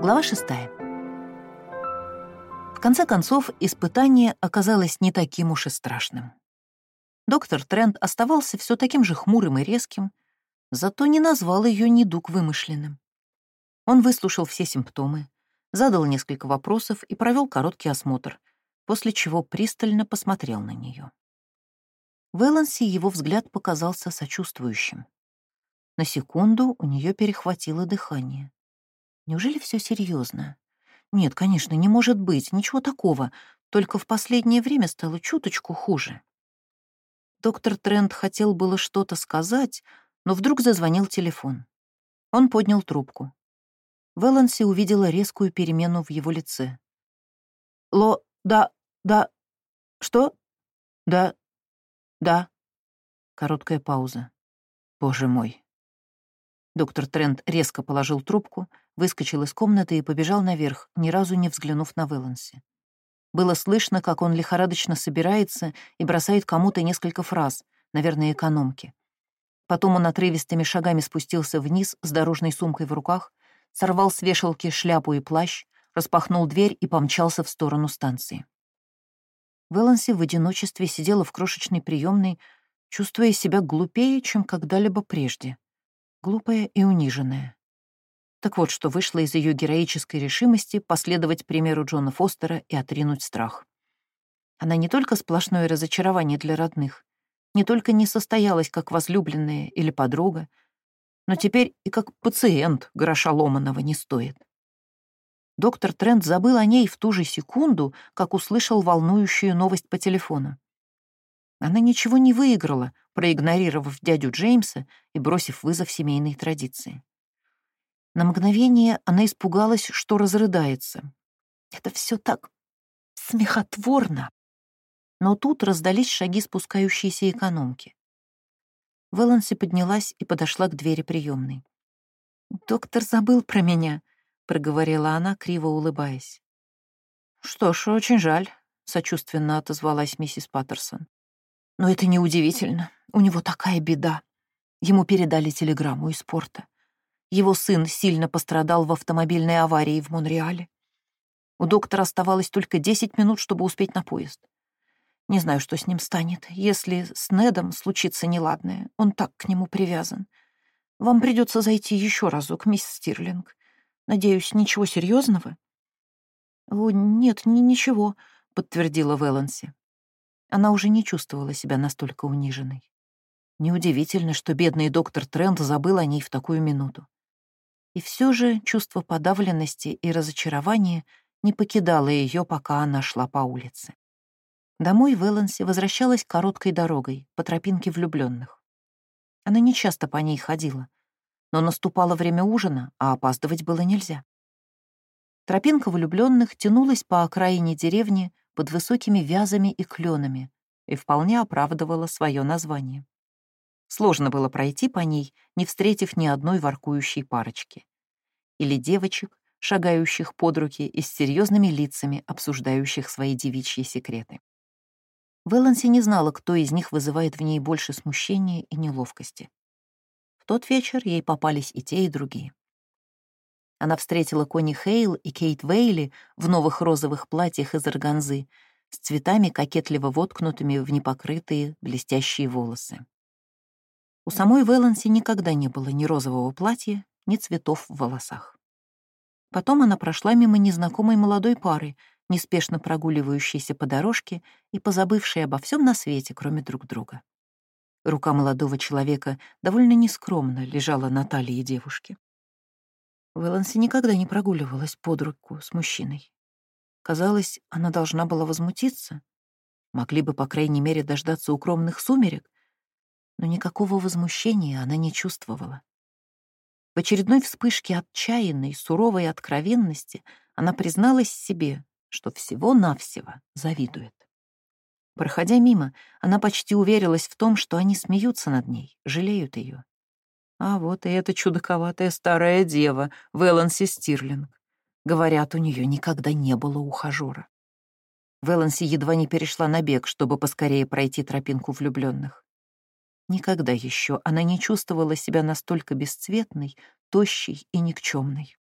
Глава шестая. В конце концов, испытание оказалось не таким уж и страшным. Доктор Трент оставался все таким же хмурым и резким, зато не назвал ее недуг вымышленным. Он выслушал все симптомы, задал несколько вопросов и провел короткий осмотр, после чего пристально посмотрел на нее. В Элансе его взгляд показался сочувствующим. На секунду у нее перехватило дыхание. Неужели все серьезно? Нет, конечно, не может быть, ничего такого, только в последнее время стало чуточку хуже. Доктор Трент хотел было что-то сказать, но вдруг зазвонил телефон. Он поднял трубку. Вэланси увидела резкую перемену в его лице. «Ло... да... да... что? Да... да...» Короткая пауза. «Боже мой!» Доктор Трент резко положил трубку, выскочил из комнаты и побежал наверх, ни разу не взглянув на Вэланси. Было слышно, как он лихорадочно собирается и бросает кому-то несколько фраз, наверное, экономки. Потом он отрывистыми шагами спустился вниз с дорожной сумкой в руках, сорвал с вешалки шляпу и плащ, распахнул дверь и помчался в сторону станции. Вэланси в одиночестве сидела в крошечной приемной, чувствуя себя глупее, чем когда-либо прежде глупая и униженная. Так вот, что вышло из ее героической решимости последовать примеру Джона Фостера и отринуть страх. Она не только сплошное разочарование для родных, не только не состоялась как возлюбленная или подруга, но теперь и как пациент гроша ломаного не стоит. Доктор Трент забыл о ней в ту же секунду, как услышал волнующую новость по телефону. Она ничего не выиграла, проигнорировав дядю Джеймса и бросив вызов семейной традиции. На мгновение она испугалась, что разрыдается. Это все так смехотворно. Но тут раздались шаги спускающейся экономки. Вэланси поднялась и подошла к двери приемной. «Доктор забыл про меня», — проговорила она, криво улыбаясь. «Что ж, очень жаль», — сочувственно отозвалась миссис Паттерсон. «Но это неудивительно. У него такая беда. Ему передали телеграмму из порта. Его сын сильно пострадал в автомобильной аварии в Монреале. У доктора оставалось только 10 минут, чтобы успеть на поезд. Не знаю, что с ним станет. Если с Недом случится неладное, он так к нему привязан. Вам придется зайти еще разок, мисс Стирлинг. Надеюсь, ничего серьезного? «О, нет, ни ничего», — подтвердила Вэланси. Она уже не чувствовала себя настолько униженной. Неудивительно, что бедный доктор Трент забыл о ней в такую минуту. И все же чувство подавленности и разочарования не покидало ее, пока она шла по улице. Домой в Элленсе возвращалась короткой дорогой, по тропинке влюбленных. Она нечасто по ней ходила, но наступало время ужина, а опаздывать было нельзя. Тропинка влюбленных тянулась по окраине деревни под высокими вязами и кленами и вполне оправдывала свое название. Сложно было пройти по ней, не встретив ни одной воркующей парочки. Или девочек, шагающих под руки и с серьезными лицами, обсуждающих свои девичьи секреты. Вэланси не знала, кто из них вызывает в ней больше смущения и неловкости. В тот вечер ей попались и те, и другие. Она встретила Кони Хейл и Кейт Вейли в новых розовых платьях из органзы с цветами, кокетливо воткнутыми в непокрытые блестящие волосы. У самой Вэланси никогда не было ни розового платья, ни цветов в волосах. Потом она прошла мимо незнакомой молодой пары, неспешно прогуливающейся по дорожке и позабывшей обо всем на свете, кроме друг друга. Рука молодого человека довольно нескромно лежала на талии девушки. Вэланси никогда не прогуливалась под руку с мужчиной. Казалось, она должна была возмутиться. Могли бы, по крайней мере, дождаться укромных сумерек, но никакого возмущения она не чувствовала. В очередной вспышке отчаянной, суровой откровенности она призналась себе, что всего-навсего завидует. Проходя мимо, она почти уверилась в том, что они смеются над ней, жалеют ее. А вот и эта чудаковатая старая дева, Вэланси Стирлинг. Говорят, у нее никогда не было ухажера. Вэланси едва не перешла на бег, чтобы поскорее пройти тропинку влюбленных. Никогда еще она не чувствовала себя настолько бесцветной, тощей и никчемной.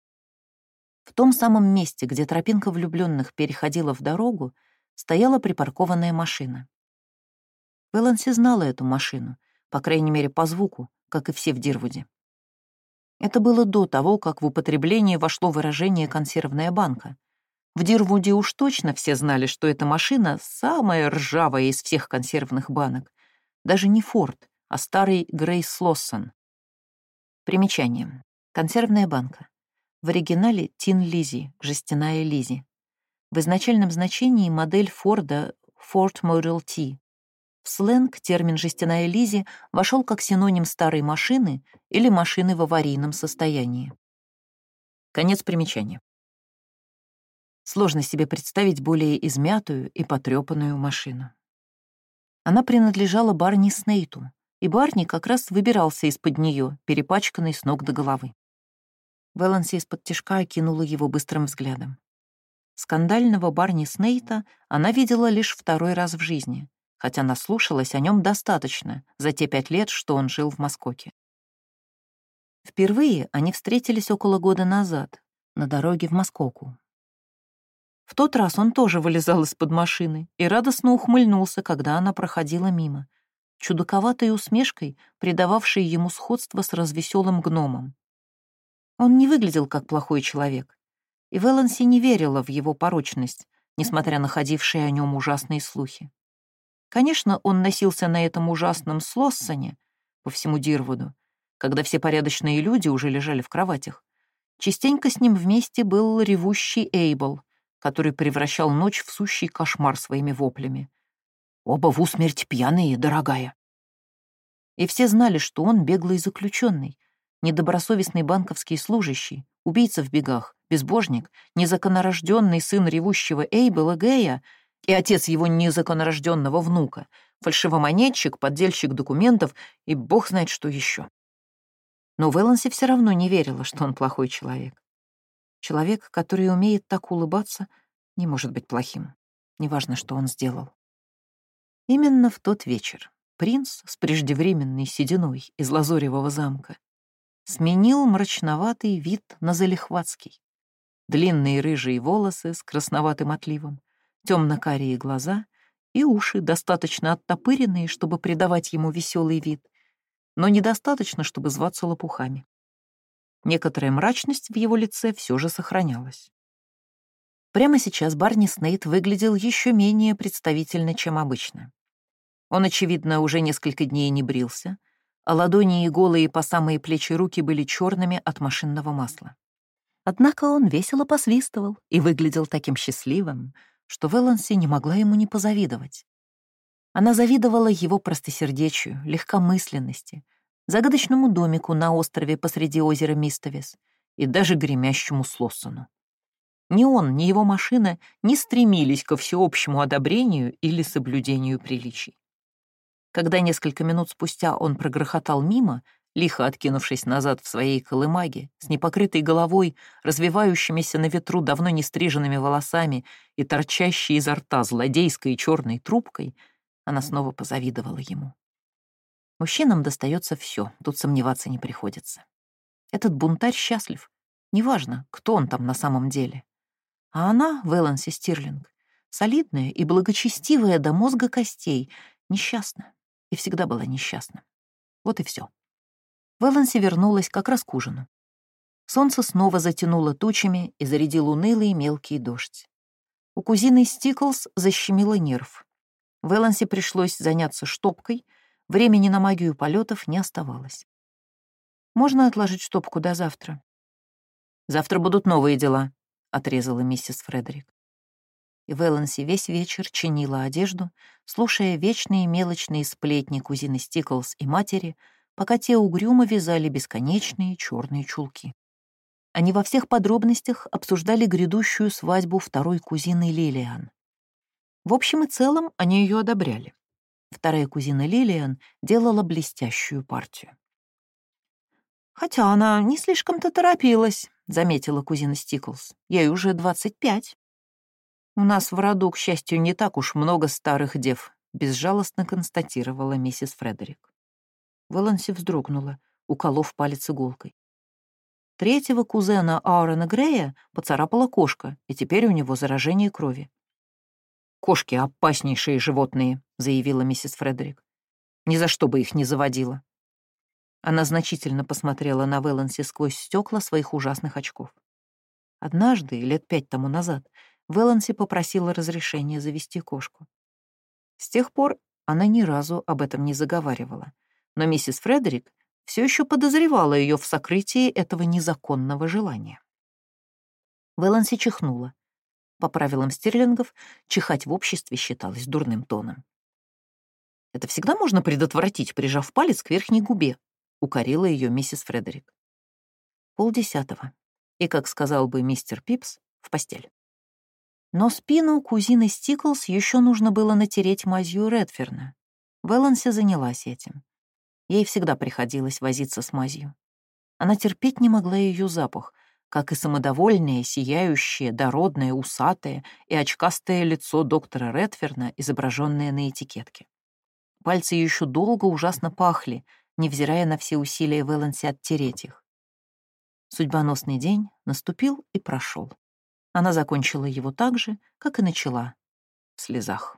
В том самом месте, где тропинка влюбленных переходила в дорогу, стояла припаркованная машина. Вэланси знала эту машину, по крайней мере, по звуку, как и все в Дирвуде. Это было до того, как в употребление вошло выражение «консервная банка». В Дирвуде уж точно все знали, что эта машина самая ржавая из всех консервных банок. Даже не Форд, а старый Грейс Лоссон. Примечание. Консервная банка. В оригинале Тин Лизи, жестяная Лизи. В изначальном значении модель Форда Ford Model T. В сленг термин «жестяная Лизи» вошел как синоним старой машины или машины в аварийном состоянии. Конец примечания. Сложно себе представить более измятую и потрепанную машину. Она принадлежала Барни Снейту, и Барни как раз выбирался из-под нее, перепачканный с ног до головы. Вэланси из-под тишка окинула его быстрым взглядом. Скандального Барни Снейта она видела лишь второй раз в жизни, хотя наслушалась о нем достаточно за те пять лет, что он жил в Москоке. Впервые они встретились около года назад, на дороге в Москоку. В тот раз он тоже вылезал из-под машины и радостно ухмыльнулся, когда она проходила мимо, чудаковатой усмешкой, придававшей ему сходство с развеселым гномом. Он не выглядел как плохой человек, и Веланси не верила в его порочность, несмотря на ходившие о нем ужасные слухи. Конечно, он носился на этом ужасном Слоссоне по всему Дирвуду, когда все порядочные люди уже лежали в кроватях. Частенько с ним вместе был ревущий Эйбл, который превращал ночь в сущий кошмар своими воплями. Оба в усмерть пьяные, дорогая. И все знали, что он беглый заключенный, недобросовестный банковский служащий, убийца в бегах, безбожник, незаконорожденный сын ревущего Эйбела Гея и отец его незаконорожденного внука, фальшивомонетчик, поддельщик документов и бог знает что еще. Но Вэланси все равно не верила, что он плохой человек. Человек, который умеет так улыбаться, не может быть плохим, неважно, что он сделал. Именно в тот вечер принц с преждевременной сединой из Лазоревого замка сменил мрачноватый вид на залихватский. Длинные рыжие волосы с красноватым отливом, темно-карие глаза и уши, достаточно оттопыренные, чтобы придавать ему веселый вид, но недостаточно, чтобы зваться лопухами. Некоторая мрачность в его лице все же сохранялась. Прямо сейчас Барни Снейт выглядел еще менее представительно, чем обычно. Он, очевидно, уже несколько дней не брился, а ладони и голые по самые плечи руки были черными от машинного масла. Однако он весело посвистывал и выглядел таким счастливым, что Веланси не могла ему не позавидовать. Она завидовала его простосердечию, легкомысленности, загадочному домику на острове посреди озера Мистовес и даже гремящему Слоссону. Ни он, ни его машина не стремились ко всеобщему одобрению или соблюдению приличий. Когда несколько минут спустя он прогрохотал мимо, лихо откинувшись назад в своей колымаге, с непокрытой головой, развивающимися на ветру давно не стриженными волосами и торчащей изо рта злодейской черной трубкой, она снова позавидовала ему. Мужчинам достается все, тут сомневаться не приходится. Этот бунтарь счастлив. Неважно, кто он там на самом деле. А она, Вэланси Стирлинг, солидная и благочестивая до мозга костей, несчастна. И всегда была несчастна. Вот и все. Вэланси вернулась как раз к ужину. Солнце снова затянуло тучами и зарядил унылый мелкий дождь. У кузины Стиклс защемило нерв. Вэланси пришлось заняться штопкой, времени на магию полетов не оставалось. Можно отложить штопку до завтра. Завтра будут новые дела, отрезала миссис Фредерик. И Вэланси весь вечер чинила одежду, слушая вечные мелочные сплетни кузины Стиклс и матери, пока те угрюмо вязали бесконечные черные чулки. Они во всех подробностях обсуждали грядущую свадьбу второй кузины Лилиан. В общем и целом они ее одобряли. Вторая кузина Лилиан делала блестящую партию. «Хотя она не слишком-то торопилась», — заметила кузина Стиклс. «Ей уже двадцать пять». «У нас в роду, к счастью, не так уж много старых дев», — безжалостно констатировала миссис Фредерик. Вэланси вздрогнула, уколов палец иголкой. Третьего кузена Аарона Грея поцарапала кошка, и теперь у него заражение крови. «Кошки — опаснейшие животные», — заявила миссис Фредерик. «Ни за что бы их не заводила». Она значительно посмотрела на Вэланси сквозь стекла своих ужасных очков. Однажды, лет пять тому назад, Вэланси попросила разрешения завести кошку. С тех пор она ни разу об этом не заговаривала, но миссис Фредерик все еще подозревала ее в сокрытии этого незаконного желания. Вэланси чихнула. По правилам стерлингов, чихать в обществе считалось дурным тоном. «Это всегда можно предотвратить, прижав палец к верхней губе», — укорила ее миссис Фредерик. Полдесятого. И, как сказал бы мистер Пипс, в постель. Но спину кузины Стиклс еще нужно было натереть мазью Редферна. Вэланси занялась этим. Ей всегда приходилось возиться с мазью. Она терпеть не могла ее запах, как и самодовольное, сияющее, дородное, усатое и очкастое лицо доктора Редферна, изображенное на этикетке. Пальцы еще долго ужасно пахли, невзирая на все усилия Вэланси оттереть их. Судьбоносный день наступил и прошел. Она закончила его так же, как и начала, в слезах.